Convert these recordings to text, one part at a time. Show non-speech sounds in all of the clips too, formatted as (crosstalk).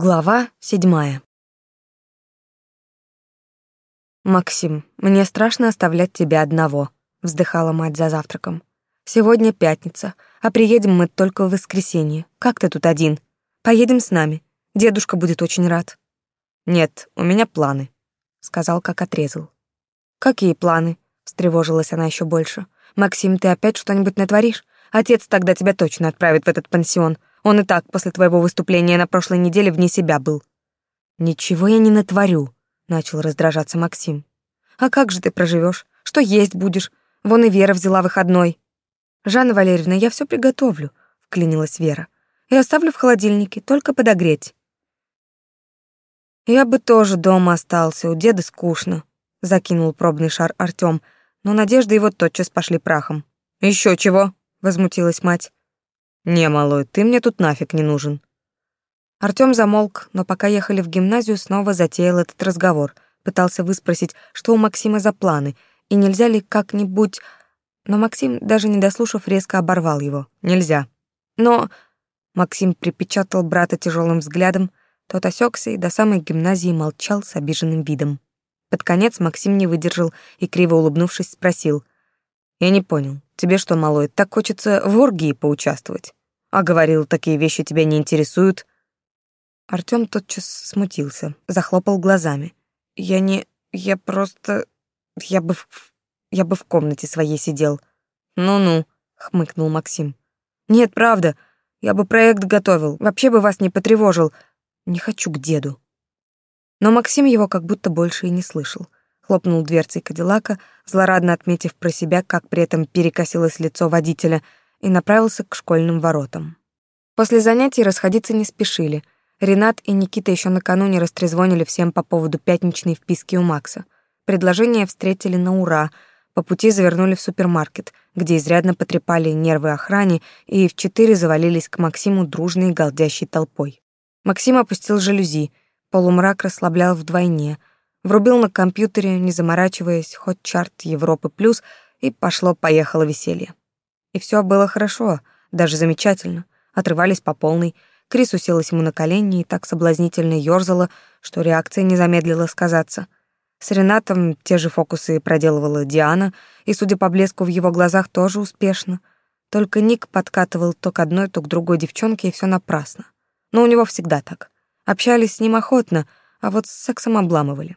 Глава седьмая. «Максим, мне страшно оставлять тебя одного», — вздыхала мать за завтраком. «Сегодня пятница, а приедем мы только в воскресенье. Как ты тут один? Поедем с нами. Дедушка будет очень рад». «Нет, у меня планы», — сказал, как отрезал. «Какие планы?» — встревожилась она еще больше. «Максим, ты опять что-нибудь натворишь? Отец тогда тебя точно отправит в этот пансион. Он и так после твоего выступления на прошлой неделе вне себя был. Ничего я не натворю, начал раздражаться Максим. А как же ты проживешь? Что есть будешь? Вон и Вера взяла выходной. Жанна Валерьевна, я все приготовлю, вклинилась Вера. И оставлю в холодильнике, только подогреть. Я бы тоже дома остался, у деда скучно, закинул пробный шар Артём, но надежды его тотчас пошли прахом. Еще чего? возмутилась мать. «Не, малой, ты мне тут нафиг не нужен». Артём замолк, но пока ехали в гимназию, снова затеял этот разговор. Пытался выспросить, что у Максима за планы, и нельзя ли как-нибудь... Но Максим, даже не дослушав, резко оборвал его. «Нельзя». «Но...» Максим припечатал брата тяжелым взглядом, тот осекся и до самой гимназии молчал с обиженным видом. Под конец Максим не выдержал и, криво улыбнувшись, спросил. «Я не понял, тебе что, малой, так хочется в оргии поучаствовать?» А говорил, такие вещи тебя не интересуют. Артём тотчас смутился, захлопал глазами. Я не... я просто... я бы... В... я бы в комнате своей сидел. Ну-ну, хмыкнул Максим. Нет, правда, я бы проект готовил, вообще бы вас не потревожил. Не хочу к деду. Но Максим его как будто больше и не слышал. Хлопнул дверцей Кадиллака, злорадно отметив про себя, как при этом перекосилось лицо водителя — и направился к школьным воротам. После занятий расходиться не спешили. Ренат и Никита еще накануне растрезвонили всем по поводу пятничной вписки у Макса. Предложение встретили на ура, по пути завернули в супермаркет, где изрядно потрепали нервы охране и в четыре завалились к Максиму дружной галдящей толпой. Максим опустил жалюзи, полумрак расслаблял вдвойне, врубил на компьютере, не заморачиваясь, хоть чарт Европы плюс, и пошло-поехало веселье. И все было хорошо, даже замечательно. Отрывались по полной. Крис уселась ему на колени и так соблазнительно ёрзала, что реакция не замедлила сказаться. С Ренатом те же фокусы проделывала Диана, и, судя по блеску в его глазах, тоже успешно. Только Ник подкатывал то к одной, то к другой девчонке, и все напрасно. Но у него всегда так. Общались с ним охотно, а вот с сексом обламывали.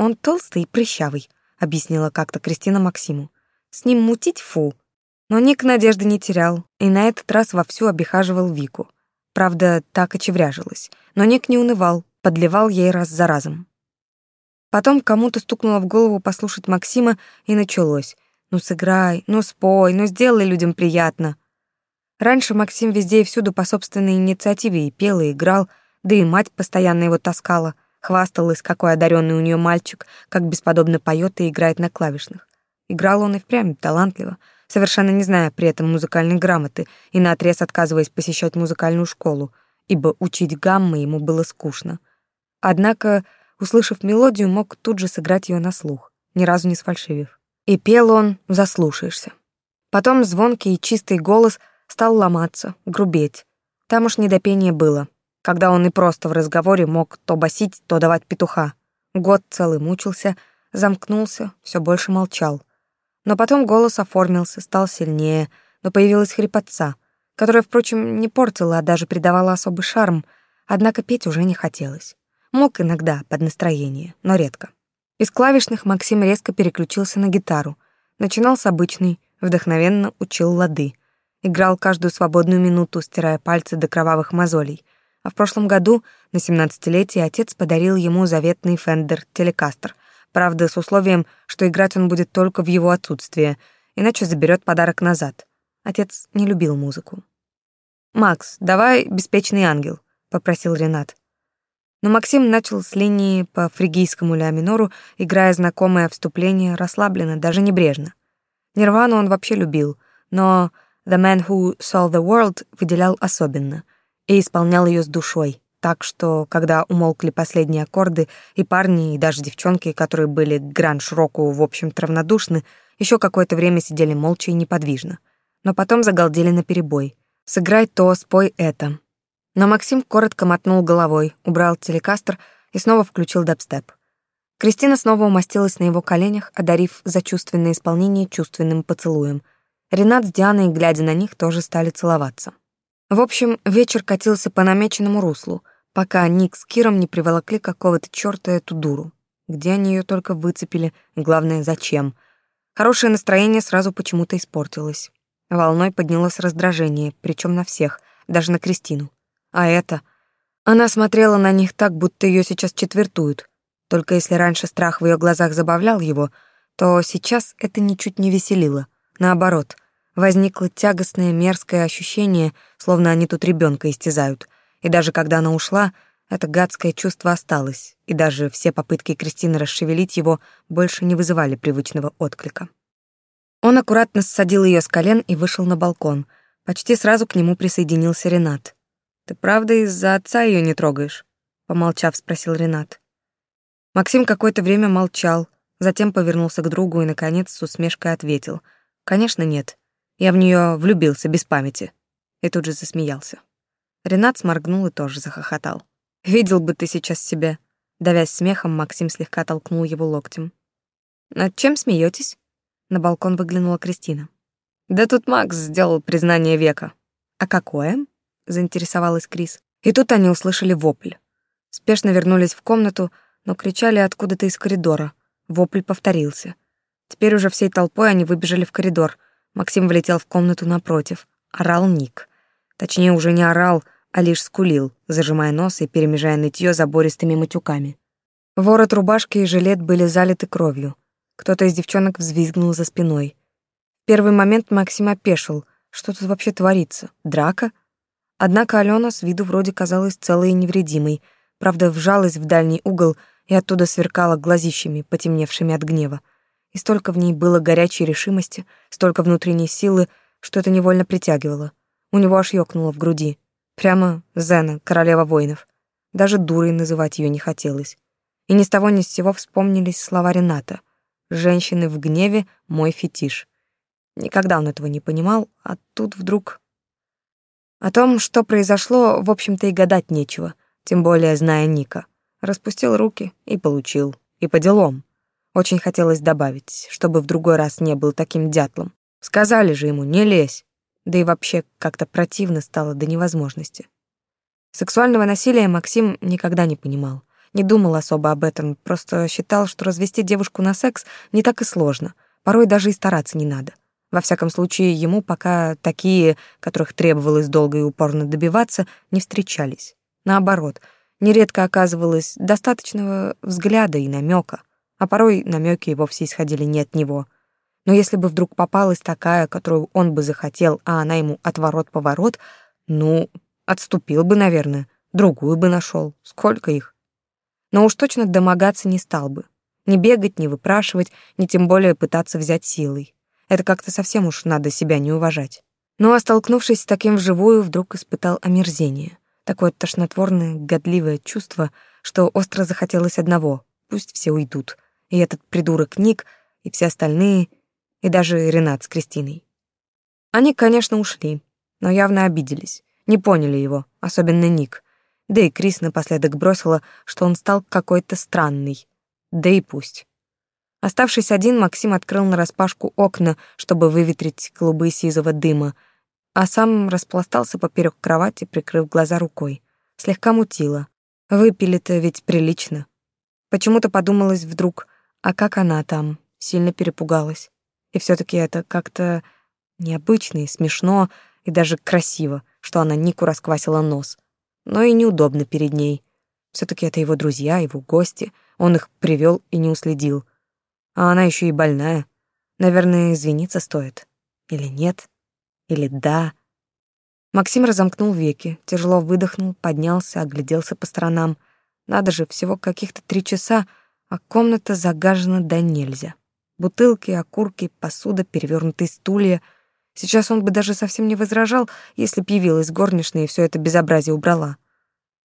«Он толстый и прыщавый», — объяснила как-то Кристина Максиму. «С ним мутить фу, но Ник надежды не терял и на этот раз вовсю обихаживал Вику. Правда, так очевряжилась. Но Ник не унывал, подливал ей раз за разом. Потом кому-то стукнуло в голову послушать Максима, и началось. «Ну сыграй, ну спой, ну сделай людям приятно». Раньше Максим везде и всюду по собственной инициативе и пел, и играл, да и мать постоянно его таскала, хвасталась, какой одаренный у нее мальчик, как бесподобно поет и играет на клавишных. Играл он и впрямь талантливо — совершенно не зная при этом музыкальной грамоты и наотрез отказываясь посещать музыкальную школу, ибо учить гаммы ему было скучно. Однако, услышав мелодию, мог тут же сыграть ее на слух, ни разу не сфальшивив. И пел он, заслушаешься. Потом звонкий и чистый голос стал ломаться, грубеть. Там уж недопение было, когда он и просто в разговоре мог то басить, то давать петуха. Год целый мучился, замкнулся, все больше молчал. Но потом голос оформился, стал сильнее, но появилась хрипотца, которая, впрочем, не портила, а даже придавала особый шарм, однако петь уже не хотелось. Мог иногда, под настроение, но редко. Из клавишных Максим резко переключился на гитару. Начинал с обычной, вдохновенно учил лады. Играл каждую свободную минуту, стирая пальцы до кровавых мозолей. А в прошлом году, на 17-летие, отец подарил ему заветный Fender Telecaster, Правда, с условием, что играть он будет только в его отсутствие, иначе заберет подарок назад. Отец не любил музыку. «Макс, давай «Беспечный ангел», — попросил Ренат. Но Максим начал с линии по фригийскому ля минору, играя знакомое вступление расслабленно, даже небрежно. Нирвану он вообще любил, но «The Man Who Saw the World» выделял особенно и исполнял ее с душой, так что, когда умолкли последние аккорды, и парни, и даже девчонки, которые были к гранж-року, в общем-то, равнодушны, еще какое-то время сидели молча и неподвижно. Но потом загалдели наперебой. «Сыграй то, спой это». Но Максим коротко мотнул головой, убрал телекастер и снова включил дабстеп. Кристина снова умостилась на его коленях, одарив за чувственное исполнение чувственным поцелуем. Ренат с Дианой, глядя на них, тоже стали целоваться. В общем, вечер катился по намеченному руслу, пока Ник с Киром не приволокли какого-то чёрта эту дуру. Где они её только выцепили, главное, зачем. Хорошее настроение сразу почему-то испортилось. Волной поднялось раздражение, причём на всех, даже на Кристину. А это... Она смотрела на них так, будто её сейчас четвертуют. Только если раньше страх в её глазах забавлял его, то сейчас это ничуть не веселило. Наоборот, возникло тягостное мерзкое ощущение, словно они тут ребенка истязают. И даже когда она ушла, это гадское чувство осталось, и даже все попытки Кристины расшевелить его больше не вызывали привычного отклика. Он аккуратно ссадил ее с колен и вышел на балкон. Почти сразу к нему присоединился Ренат. «Ты правда из-за отца ее не трогаешь?» Помолчав, спросил Ренат. Максим какое-то время молчал, затем повернулся к другу и, наконец, с усмешкой ответил. «Конечно, нет. Я в нее влюбился без памяти. И тут же засмеялся. Ренат сморгнул и тоже захохотал. Видел бы ты сейчас себя. Давясь смехом, Максим слегка толкнул его локтем. Над чем смеетесь? На балкон выглянула Кристина. Да тут Макс сделал признание века. А какое? заинтересовалась Крис. И тут они услышали вопль. Спешно вернулись в комнату, но кричали откуда-то из коридора. Вопль повторился. Теперь уже всей толпой они выбежали в коридор — Максим влетел в комнату напротив. Орал Ник. Точнее, уже не орал, а лишь скулил, зажимая нос и перемежая нытье забористыми матюками. Ворот рубашки и жилет были залиты кровью. Кто-то из девчонок взвизгнул за спиной. В первый момент Максим опешил. Что тут вообще творится? Драка? Однако Алена с виду вроде казалась целой и невредимой, правда, вжалась в дальний угол и оттуда сверкала глазищами, потемневшими от гнева и столько в ней было горячей решимости, столько внутренней силы, что это невольно притягивало. У него аж ёкнуло в груди. Прямо Зена, королева воинов. Даже дурой называть ее не хотелось. И ни с того ни с сего вспомнились слова Рената. «Женщины в гневе — мой фетиш». Никогда он этого не понимал, а тут вдруг... О том, что произошло, в общем-то и гадать нечего, тем более зная Ника. Распустил руки и получил. И по делам. Очень хотелось добавить, чтобы в другой раз не был таким дятлом. Сказали же ему, не лезь. Да и вообще как-то противно стало до невозможности. Сексуального насилия Максим никогда не понимал. Не думал особо об этом, просто считал, что развести девушку на секс не так и сложно. Порой даже и стараться не надо. Во всяком случае, ему пока такие, которых требовалось долго и упорно добиваться, не встречались. Наоборот, нередко оказывалось достаточного взгляда и намека а порой намеки и вовсе исходили не от него. Но если бы вдруг попалась такая, которую он бы захотел, а она ему отворот-поворот, ну, отступил бы, наверное, другую бы нашел. Сколько их? Но уж точно домогаться не стал бы. Не бегать, не выпрашивать, не тем более пытаться взять силой. Это как-то совсем уж надо себя не уважать. Ну а столкнувшись с таким вживую, вдруг испытал омерзение. Такое тошнотворное, годливое чувство, что остро захотелось одного — пусть все уйдут — и этот придурок Ник, и все остальные, и даже Ренат с Кристиной. Они, конечно, ушли, но явно обиделись, не поняли его, особенно Ник. Да и Крис напоследок бросила, что он стал какой-то странный. Да и пусть. Оставшись один, Максим открыл нараспашку окна, чтобы выветрить клубы сизого дыма, а сам распластался поперек кровати, прикрыв глаза рукой. Слегка мутило. Выпили-то ведь прилично. Почему-то подумалось вдруг, а как она там? Сильно перепугалась. И все таки это как-то необычно и смешно, и даже красиво, что она Нику расквасила нос. Но и неудобно перед ней. все таки это его друзья, его гости. Он их привел и не уследил. А она еще и больная. Наверное, извиниться стоит. Или нет? Или да? Максим разомкнул веки, тяжело выдохнул, поднялся, огляделся по сторонам. Надо же, всего каких-то три часа, а комната загажена до нельзя. Бутылки, окурки, посуда, перевернутые стулья. Сейчас он бы даже совсем не возражал, если б явилась горничная и все это безобразие убрала.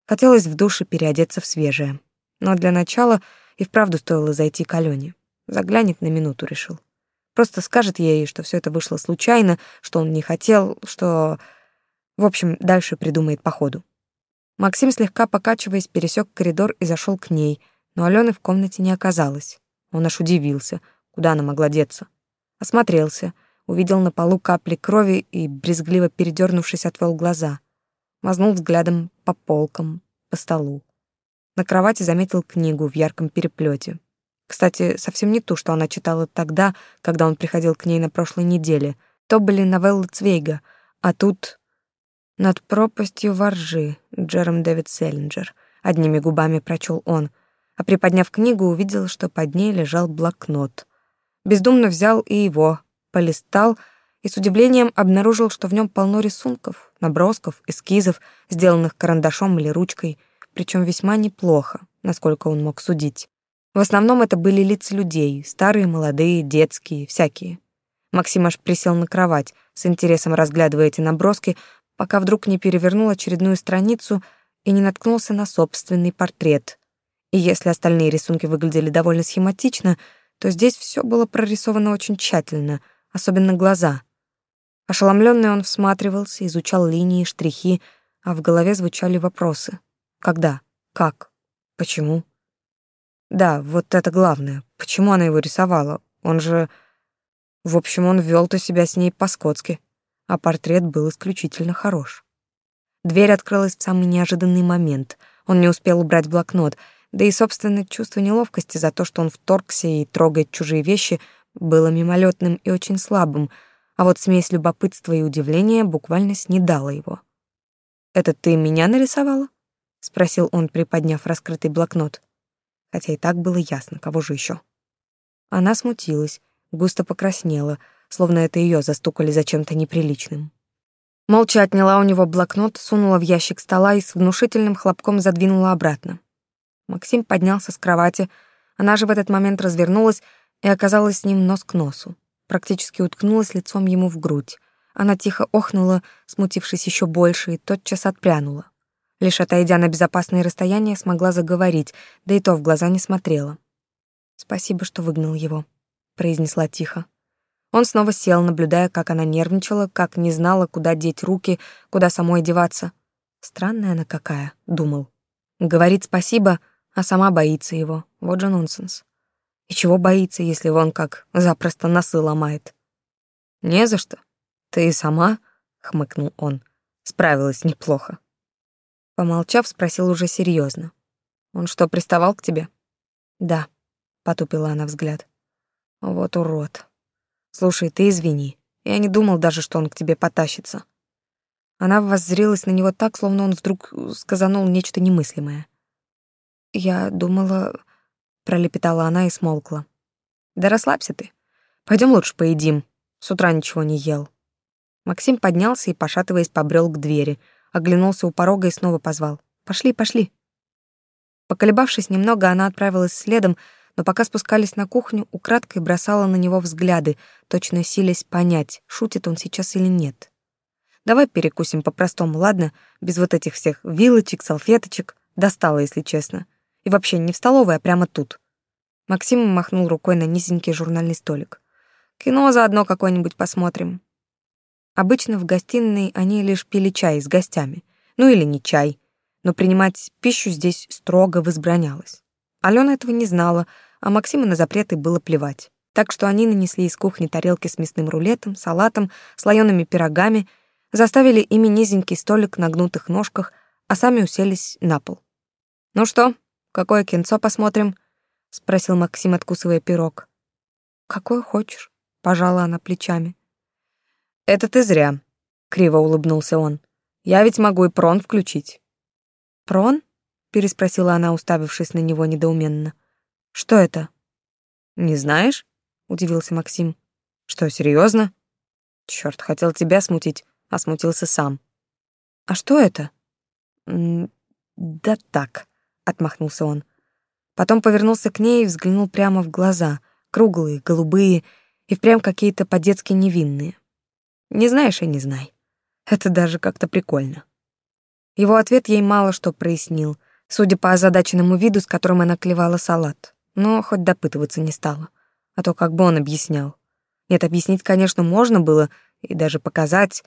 Хотелось в душе переодеться в свежее. Но для начала и вправду стоило зайти к Алене. Заглянет на минуту, решил. Просто скажет ей, что все это вышло случайно, что он не хотел, что... В общем, дальше придумает по ходу. Максим, слегка покачиваясь, пересек коридор и зашел к ней, но Алены в комнате не оказалось. Он аж удивился, куда она могла деться. Осмотрелся, увидел на полу капли крови и, брезгливо передернувшись, отвел глаза. Мазнул взглядом по полкам, по столу. На кровати заметил книгу в ярком переплете. Кстати, совсем не ту, что она читала тогда, когда он приходил к ней на прошлой неделе. То были новеллы Цвейга, а тут «Над пропастью воржи» Джером Дэвид Селлинджер. Одними губами прочел он, а приподняв книгу, увидел, что под ней лежал блокнот. Бездумно взял и его, полистал и с удивлением обнаружил, что в нем полно рисунков, набросков, эскизов, сделанных карандашом или ручкой, причем весьма неплохо, насколько он мог судить. В основном это были лица людей, старые, молодые, детские, всякие. Максим аж присел на кровать, с интересом разглядывая эти наброски, пока вдруг не перевернул очередную страницу и не наткнулся на собственный портрет. И если остальные рисунки выглядели довольно схематично, то здесь все было прорисовано очень тщательно, особенно глаза. Ошеломленный он всматривался, изучал линии, штрихи, а в голове звучали вопросы. Когда? Как? Почему? Да, вот это главное. Почему она его рисовала? Он же... В общем, он вел-то себя с ней по-скотски а портрет был исключительно хорош. Дверь открылась в самый неожиданный момент. Он не успел убрать блокнот, да и собственное чувство неловкости за то, что он вторгся и трогает чужие вещи, было мимолетным и очень слабым, а вот смесь любопытства и удивления буквально снедала его. «Это ты меня нарисовала?» — спросил он, приподняв раскрытый блокнот. Хотя и так было ясно, кого же еще. Она смутилась, густо покраснела — словно это ее застукали за чем-то неприличным. Молча отняла у него блокнот, сунула в ящик стола и с внушительным хлопком задвинула обратно. Максим поднялся с кровати, она же в этот момент развернулась и оказалась с ним нос к носу. Практически уткнулась лицом ему в грудь. Она тихо охнула, смутившись еще больше, и тотчас отпрянула. Лишь отойдя на безопасное расстояние, смогла заговорить, да и то в глаза не смотрела. «Спасибо, что выгнал его», — произнесла тихо. Он снова сел, наблюдая, как она нервничала, как не знала, куда деть руки, куда самой деваться. Странная она какая, думал. Говорит спасибо, а сама боится его. Вот же нонсенс. И чего боится, если он как запросто носы ломает? Не за что. Ты и сама, хмыкнул он, справилась неплохо. Помолчав, спросил уже серьезно. Он что, приставал к тебе? Да, потупила она взгляд. Вот урод. Слушай, ты извини. Я не думал даже, что он к тебе потащится. Она воззрелась на него так, словно он вдруг сказанул нечто немыслимое. Я думала, пролепетала она и смолкла. Да расслабься ты. Пойдем лучше поедим. С утра ничего не ел. Максим поднялся и, пошатываясь, побрел к двери, оглянулся у порога и снова позвал: "Пошли, пошли". Поколебавшись немного, она отправилась следом, но пока спускались на кухню, украдкой бросала на него взгляды, точно силясь понять, шутит он сейчас или нет. «Давай перекусим по-простому, ладно? Без вот этих всех вилочек, салфеточек. Достало, если честно. И вообще не в столовой, а прямо тут». Максим махнул рукой на низенький журнальный столик. «Кино заодно какое-нибудь посмотрим». Обычно в гостиной они лишь пили чай с гостями. Ну или не чай. Но принимать пищу здесь строго возбранялось. Алена этого не знала, а Максима на запреты было плевать. Так что они нанесли из кухни тарелки с мясным рулетом, салатом, слоеными пирогами, заставили ими низенький столик на гнутых ножках, а сами уселись на пол. «Ну что, какое кинцо посмотрим?» — спросил Максим, откусывая пирог. «Какое хочешь», — пожала она плечами. «Это ты зря», — криво улыбнулся он. «Я ведь могу и прон включить». «Прон?» переспросила она, уставившись на него недоуменно. Что это? Не знаешь? удивился Максим. Что, серьезно? Черт, хотел тебя смутить, а смутился сам. А что это? да так, отмахнулся он. Потом повернулся к ней и взглянул прямо в глаза, круглые, голубые и впрямь какие-то по-детски невинные. Не знаешь и не знай. Это даже как-то прикольно. Его ответ ей мало что прояснил — судя по озадаченному виду, с которым она клевала салат. Но хоть допытываться не стала. А то как бы он объяснял. Нет, объяснить, конечно, можно было, и даже показать,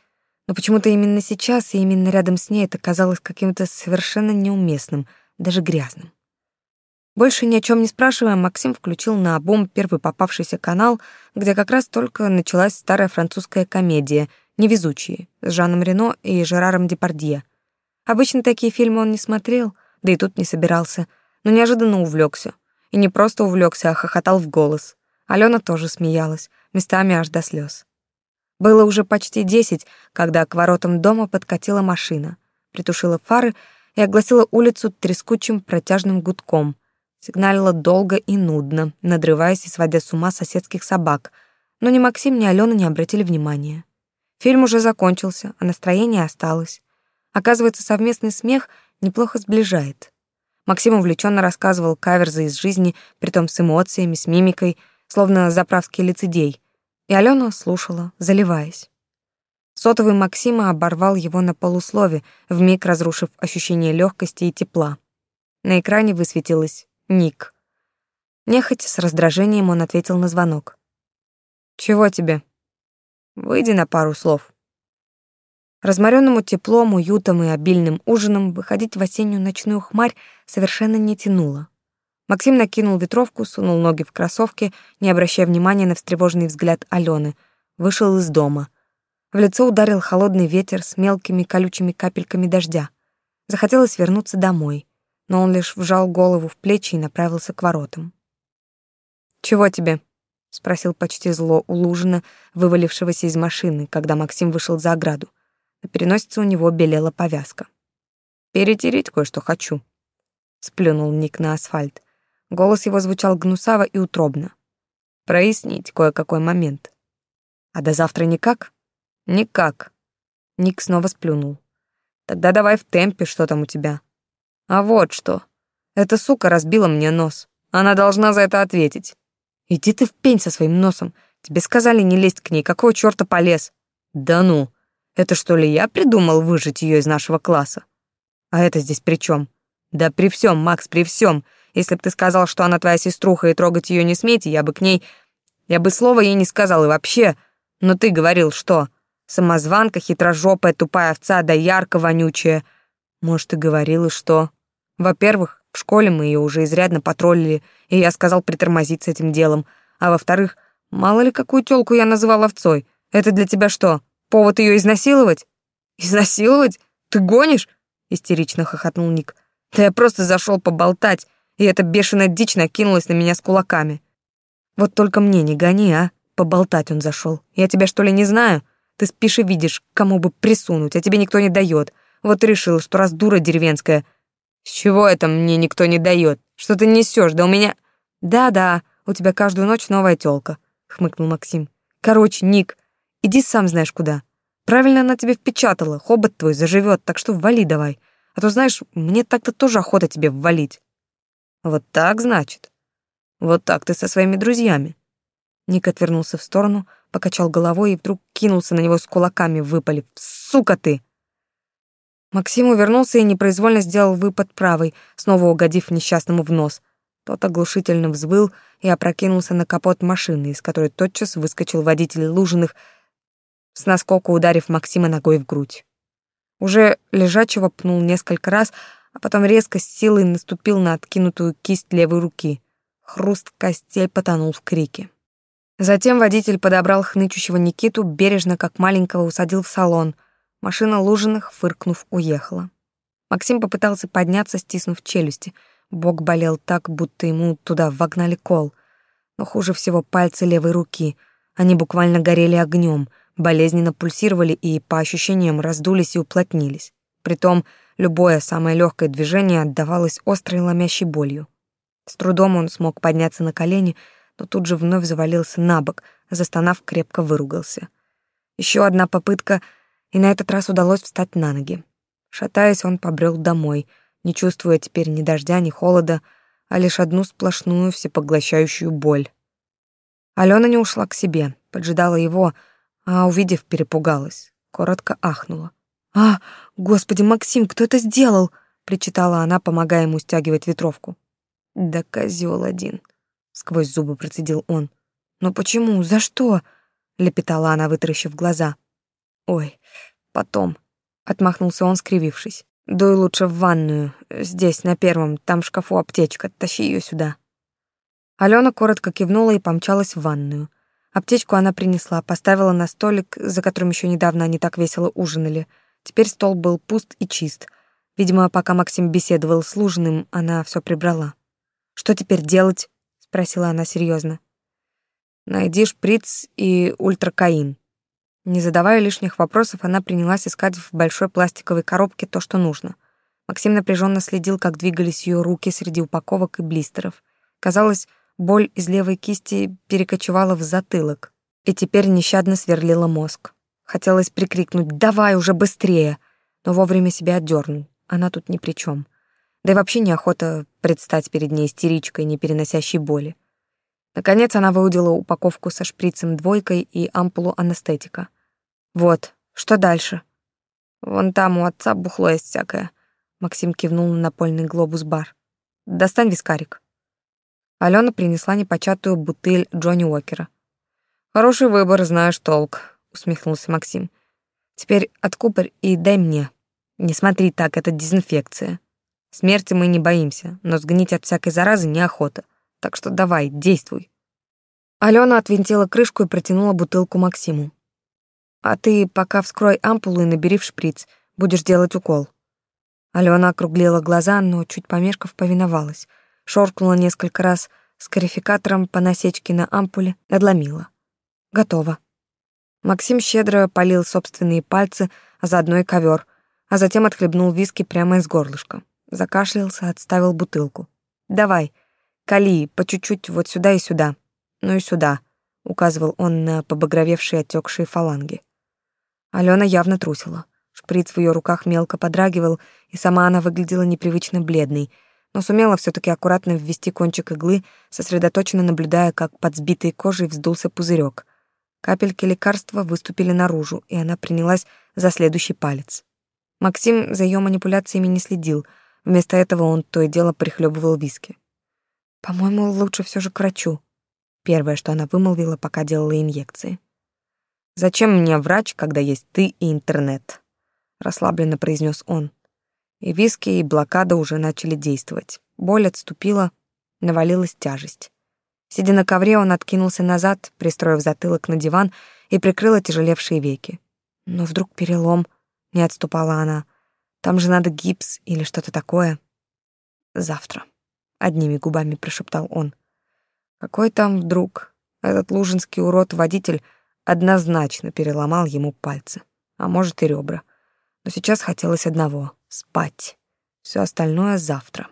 Но почему-то именно сейчас и именно рядом с ней это казалось каким-то совершенно неуместным, даже грязным. Больше ни о чем не спрашивая, Максим включил на обум первый попавшийся канал, где как раз только началась старая французская комедия «Невезучие» с Жаном Рено и Жераром Депардье. Обычно такие фильмы он не смотрел, да и тут не собирался, но неожиданно увлекся. И не просто увлекся, а хохотал в голос. Алена тоже смеялась, местами аж до слез. Было уже почти десять, когда к воротам дома подкатила машина, притушила фары и огласила улицу трескучим протяжным гудком. Сигналила долго и нудно, надрываясь и сводя с ума соседских собак, но ни Максим, ни Алена не обратили внимания. Фильм уже закончился, а настроение осталось. Оказывается, совместный смех неплохо сближает. Максим увлеченно рассказывал каверзы из жизни, притом с эмоциями, с мимикой, словно заправский лицедей. И Алена слушала, заливаясь. Сотовый Максима оборвал его на полуслове, вмиг разрушив ощущение легкости и тепла. На экране высветилось «Ник». Нехотя с раздражением он ответил на звонок. «Чего тебе?» «Выйди на пару слов». Разморенному теплом, уютом и обильным ужином выходить в осеннюю ночную хмарь совершенно не тянуло. Максим накинул ветровку, сунул ноги в кроссовки, не обращая внимания на встревоженный взгляд Алены, вышел из дома. В лицо ударил холодный ветер с мелкими колючими капельками дождя. Захотелось вернуться домой, но он лишь вжал голову в плечи и направился к воротам. «Чего тебе?» — спросил почти зло у Лужина, вывалившегося из машины, когда Максим вышел за ограду. На переносице у него белела повязка. «Перетереть кое-что хочу», — сплюнул Ник на асфальт. Голос его звучал гнусаво и утробно. «Прояснить кое-какой момент». «А до завтра никак?» «Никак». Ник снова сплюнул. «Тогда давай в темпе, что там у тебя». «А вот что. Эта сука разбила мне нос. Она должна за это ответить». «Иди ты в пень со своим носом. Тебе сказали не лезть к ней. Какого чёрта полез?» «Да ну!» Это что ли я придумал выжить ее из нашего класса? А это здесь при чем? Да при всем, Макс, при всем. Если бы ты сказал, что она твоя сеструха и трогать ее не смейте, я бы к ней... Я бы слова ей не сказал и вообще. Но ты говорил, что? Самозванка, хитрожопая, тупая овца, да ярко вонючая. Может, и что? Во-первых, в школе мы ее уже изрядно потроллили, и я сказал притормозить с этим делом. А во-вторых, мало ли какую тёлку я называл овцой. Это для тебя что, Повод ее изнасиловать? Изнасиловать? Ты гонишь? Истерично хохотнул Ник. Да я просто зашел поболтать, и эта бешеная дичь накинулась на меня с кулаками. Вот только мне не гони, а? Поболтать он зашел. Я тебя что ли не знаю? Ты спишь и видишь, кому бы присунуть, а тебе никто не дает. Вот и решил, что раз дура деревенская. С чего это мне никто не дает? Что ты несешь? Да у меня... Да-да, у тебя каждую ночь новая тёлка, хмыкнул Максим. Короче, Ник, Иди сам знаешь куда. Правильно она тебе впечатала, хобот твой заживет, так что вали давай. А то, знаешь, мне так-то тоже охота тебе ввалить. Вот так, значит? Вот так ты со своими друзьями. Ник отвернулся в сторону, покачал головой и вдруг кинулся на него с кулаками, выпалив. «Сука ты!» Максим увернулся и непроизвольно сделал выпад правой, снова угодив несчастному в нос. Тот оглушительно взвыл и опрокинулся на капот машины, из которой тотчас выскочил водитель Лужиных с наскока ударив Максима ногой в грудь. Уже лежачего пнул несколько раз, а потом резко с силой наступил на откинутую кисть левой руки. Хруст костей потонул в крике. Затем водитель подобрал хнычущего Никиту, бережно, как маленького, усадил в салон. Машина Лужиных, фыркнув, уехала. Максим попытался подняться, стиснув челюсти. Бок болел так, будто ему туда вогнали кол. Но хуже всего пальцы левой руки. Они буквально горели огнем — болезненно пульсировали и, по ощущениям, раздулись и уплотнились. Притом, любое самое легкое движение отдавалось острой ломящей болью. С трудом он смог подняться на колени, но тут же вновь завалился на бок, застонав, крепко выругался. Еще одна попытка, и на этот раз удалось встать на ноги. Шатаясь, он побрел домой, не чувствуя теперь ни дождя, ни холода, а лишь одну сплошную всепоглощающую боль. Алена не ушла к себе, поджидала его, а, увидев, перепугалась, коротко ахнула. «А, господи, Максим, кто это сделал?» — причитала она, помогая ему стягивать ветровку. «Да козел один», — сквозь зубы процедил он. «Но почему? За что?» — лепетала она, вытаращив глаза. «Ой, потом. Отмахнулся он, скривившись. Дуй лучше в ванную. Здесь, на первом, там в шкафу аптечка. Тащи ее сюда. Алена коротко кивнула и помчалась в ванную. Аптечку она принесла, поставила на столик, за которым еще недавно они так весело ужинали. Теперь стол был пуст и чист. Видимо, пока Максим беседовал с Лужиным, она все прибрала. «Что теперь делать?» — спросила она серьезно. «Найди шприц и ультракаин», не задавая лишних вопросов, она принялась искать в большой пластиковой коробке то, что нужно. Максим напряженно следил, как двигались ее руки среди упаковок и блистеров. Казалось, боль из левой кисти перекочевала в затылок и теперь нещадно сверлила мозг. Хотелось прикрикнуть «Давай уже быстрее!», но вовремя себя отдернул. Она тут ни при чем. Да и вообще неохота предстать перед ней истеричкой, не переносящей боли. Наконец она выудила упаковку со шприцем двойкой и ампулу анестетика. Вот, что дальше? Вон там у отца бухло есть всякое. Максим кивнул на напольный глобус-бар. Достань вискарик. Алена принесла непочатую бутыль Джонни Уокера. Хороший выбор, знаешь толк, усмехнулся Максим. Теперь откупорь и дай мне. Не смотри так, это дезинфекция. Смерти мы не боимся, но сгнить от всякой заразы неохота. Так что давай, действуй. Алена отвинтила крышку и протянула бутылку Максиму. А ты пока вскрой ампулу и набери в шприц. Будешь делать укол. Алена округлила глаза, но чуть помешков повиновалась. Шоркнула несколько раз с карификатором по насечке на ампуле, надломила. Готово. Максим щедро полил собственные пальцы, а заодно и ковер, а затем отхлебнул виски прямо из горлышка. Закашлялся, отставил бутылку. «Давай, кали по чуть-чуть вот сюда и сюда. Ну и сюда», — указывал он на побагровевшие отекшие фаланги. Алена явно трусила. Шприц в ее руках мелко подрагивал, и сама она выглядела непривычно бледной, но сумела все таки аккуратно ввести кончик иглы, сосредоточенно наблюдая, как под сбитой кожей вздулся пузырек. Капельки лекарства выступили наружу, и она принялась за следующий палец. Максим за ее манипуляциями не следил, вместо этого он то и дело прихлебывал виски. «По-моему, лучше все же к врачу», — первое, что она вымолвила, пока делала инъекции. Зачем мне врач, когда есть ты и интернет? расслабленно произнес он. И виски, и блокада уже начали действовать. Боль отступила, навалилась тяжесть. Сидя на ковре, он откинулся назад, пристроив затылок на диван и прикрыл отяжелевшие веки. Но вдруг перелом, не отступала она. Там же надо гипс или что-то такое. Завтра, одними губами прошептал он. Какой там вдруг? Этот лужинский урод-водитель однозначно переломал ему пальцы, а может и ребра. Но сейчас хотелось одного — спать. Все остальное завтра.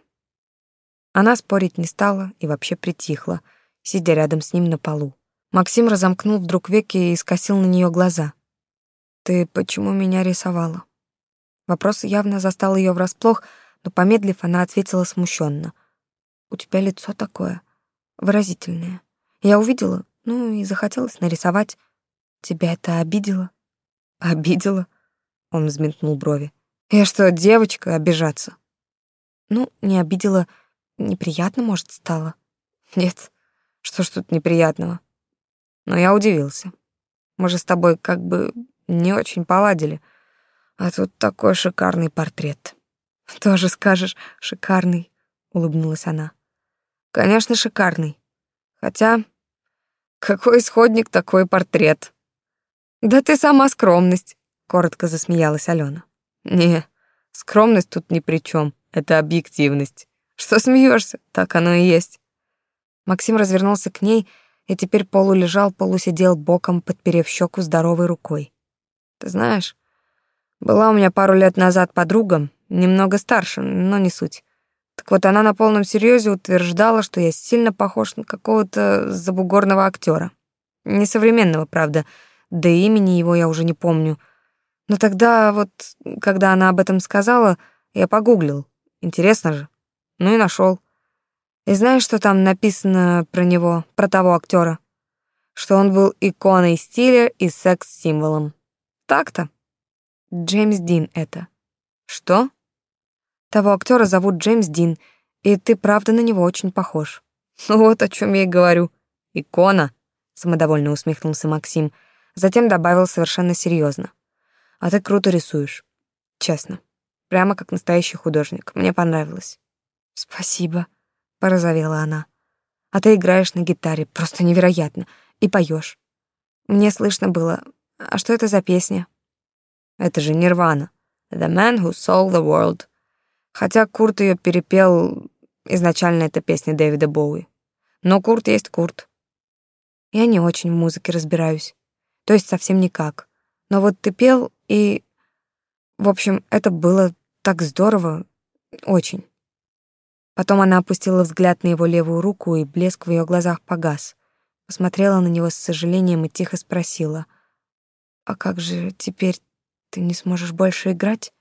Она спорить не стала и вообще притихла, сидя рядом с ним на полу. Максим разомкнул вдруг веки и скосил на нее глаза. «Ты почему меня рисовала?» Вопрос явно застал ее врасплох, но, помедлив, она ответила смущенно. «У тебя лицо такое, выразительное. Я увидела, ну и захотелось нарисовать. Тебя это обидело? Обидело? Он взметнул брови. Я что, девочка, обижаться? Ну, не обидела, неприятно, может, стало. Нет, что ж тут неприятного? Но я удивился. Мы же с тобой как бы не очень поладили. А тут такой шикарный портрет. Тоже скажешь, шикарный, улыбнулась она. Конечно, шикарный. Хотя какой исходник такой портрет? Да ты сама скромность, коротко засмеялась Алена. Не, скромность тут ни при чем, это объективность. Что смеешься? Так оно и есть. Максим развернулся к ней и теперь полулежал, полусидел боком, подперев щеку здоровой рукой. Ты знаешь, была у меня пару лет назад подруга, немного старше, но не суть. Так вот, она на полном серьезе утверждала, что я сильно похож на какого-то забугорного актера. Несовременного, правда, да и имени его я уже не помню. Но тогда вот, когда она об этом сказала, я погуглил. Интересно же. Ну и нашел. И знаешь, что там написано про него, про того актера? Что он был иконой стиля и секс-символом. Так-то. Джеймс Дин это. Что? Того актера зовут Джеймс Дин, и ты правда на него очень похож. (laughs) Вот о чем я и говорю. Икона, самодовольно усмехнулся Максим затем добавил совершенно серьезно. А ты круто рисуешь. Честно. Прямо как настоящий художник. Мне понравилось. Спасибо, порозовела она. А ты играешь на гитаре, просто невероятно, и поешь. Мне слышно было. А что это за песня? Это же Нирвана. The Man Who Sold the World. Хотя Курт ее перепел, изначально это песня Дэвида Боуи. Но Курт есть Курт. Я не очень в музыке разбираюсь. То есть совсем никак. Но вот ты пел, и... В общем, это было так здорово. Очень. Потом она опустила взгляд на его левую руку, и блеск в ее глазах погас. Посмотрела на него с сожалением и тихо спросила. «А как же теперь ты не сможешь больше играть?»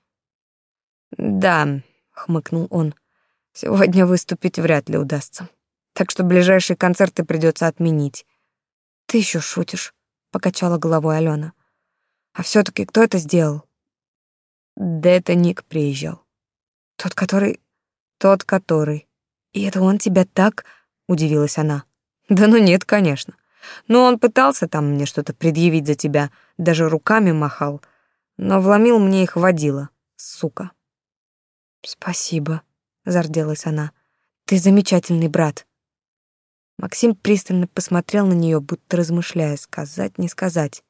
«Да», — хмыкнул он. «Сегодня выступить вряд ли удастся. Так что ближайшие концерты придется отменить». «Ты еще шутишь», — покачала головой Алена. «А все таки кто это сделал?» «Да это Ник приезжал». «Тот, который...» «Тот, который...» «И это он тебя так...» — удивилась она. «Да ну нет, конечно. Но он пытался там мне что-то предъявить за тебя, даже руками махал, но вломил мне их водила, сука». «Спасибо», — зарделась она. «Ты замечательный брат». Максим пристально посмотрел на нее, будто размышляя, сказать, не сказать.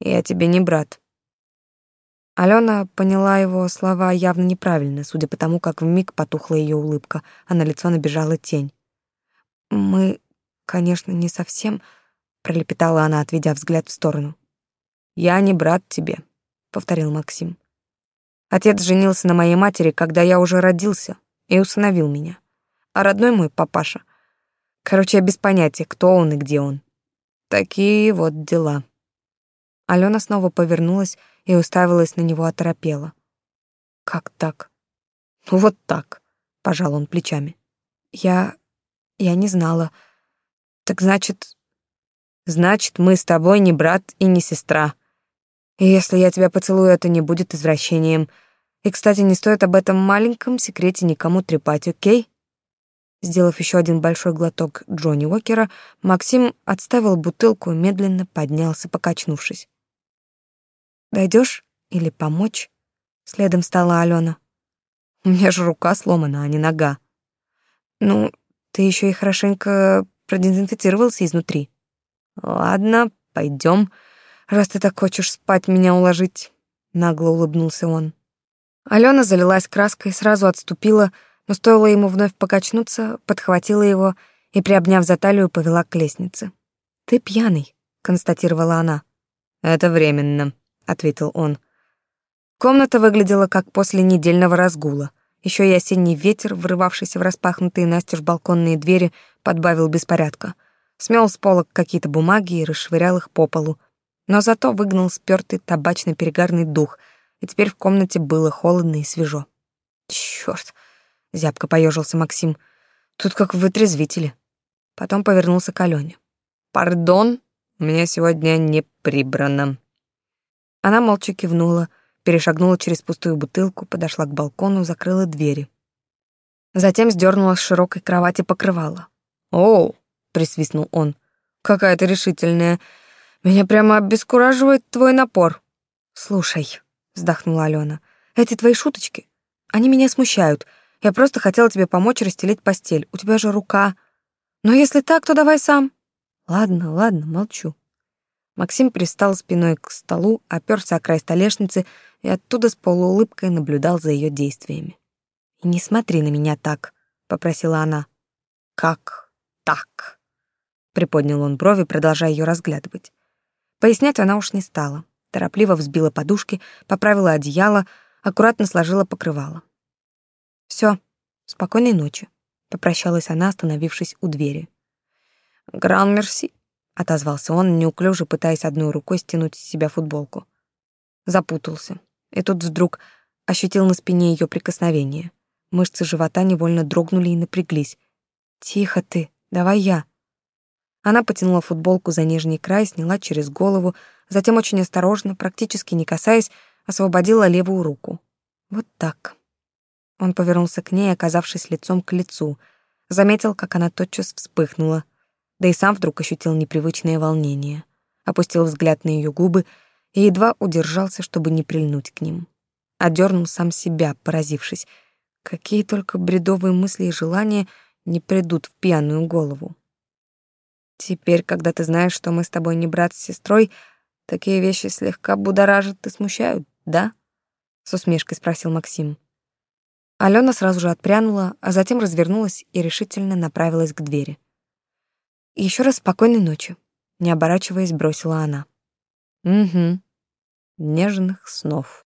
«Я тебе не брат». Алена поняла его слова явно неправильно, судя по тому, как вмиг потухла ее улыбка, а на лицо набежала тень. «Мы, конечно, не совсем...» — пролепетала она, отведя взгляд в сторону. «Я не брат тебе», — повторил Максим. «Отец женился на моей матери, когда я уже родился, и усыновил меня. А родной мой папаша... Короче, я без понятия, кто он и где он. Такие вот дела». Алена снова повернулась и уставилась на него оторопела. «Как так?» «Ну вот так», — пожал он плечами. «Я... я не знала. Так значит...» «Значит, мы с тобой не брат и не сестра. И если я тебя поцелую, это не будет извращением. И, кстати, не стоит об этом маленьком секрете никому трепать, окей?» Сделав еще один большой глоток Джонни Уокера, Максим отставил бутылку и медленно поднялся, покачнувшись. Дойдешь или помочь? Следом встала Алена. У меня же рука сломана, а не нога. Ну, ты еще и хорошенько продезинфицировался изнутри. Ладно, пойдем, раз ты так хочешь спать меня уложить, нагло улыбнулся он. Алена залилась краской, сразу отступила, но стоило ему вновь покачнуться, подхватила его и, приобняв за талию, повела к лестнице. «Ты пьяный», — констатировала она. «Это временно», ответил он. Комната выглядела как после недельного разгула. Еще и осенний ветер, врывавшийся в распахнутые настежь балконные двери, подбавил беспорядка. Смел с полок какие-то бумаги и расшвырял их по полу. Но зато выгнал спёртый табачно-перегарный дух, и теперь в комнате было холодно и свежо. Чёрт! Зябко поежился Максим. Тут как в вытрезвителе. Потом повернулся к Алёне. «Пардон, у меня сегодня не прибрано». Она молча кивнула, перешагнула через пустую бутылку, подошла к балкону, закрыла двери. Затем сдернула с широкой кровати покрывало. «Оу!» — присвистнул он. «Какая ты решительная! Меня прямо обескураживает твой напор!» «Слушай», — вздохнула Алена, — «эти твои шуточки, они меня смущают. Я просто хотела тебе помочь расстелить постель. У тебя же рука. Но если так, то давай сам». «Ладно, ладно, молчу». Максим пристал спиной к столу, оперся о край столешницы и оттуда с полуулыбкой наблюдал за ее действиями. «И не смотри на меня так», — попросила она. «Как так?» — приподнял он брови, продолжая ее разглядывать. Пояснять она уж не стала. Торопливо взбила подушки, поправила одеяло, аккуратно сложила покрывало. Все, спокойной ночи», — попрощалась она, остановившись у двери. «Гран-мерси», — отозвался он, неуклюже пытаясь одной рукой стянуть с себя футболку. Запутался. И тут вдруг ощутил на спине ее прикосновение. Мышцы живота невольно дрогнули и напряглись. «Тихо ты, давай я». Она потянула футболку за нижний край, сняла через голову, затем очень осторожно, практически не касаясь, освободила левую руку. Вот так. Он повернулся к ней, оказавшись лицом к лицу. Заметил, как она тотчас вспыхнула, да и сам вдруг ощутил непривычное волнение. Опустил взгляд на ее губы и едва удержался, чтобы не прильнуть к ним. Одернул сам себя, поразившись. Какие только бредовые мысли и желания не придут в пьяную голову. Теперь, когда ты знаешь, что мы с тобой не брат с сестрой, такие вещи слегка будоражат и смущают, да? С усмешкой спросил Максим. Алена сразу же отпрянула, а затем развернулась и решительно направилась к двери. Еще раз спокойной ночи, не оборачиваясь, бросила она. Угу. Нежных снов.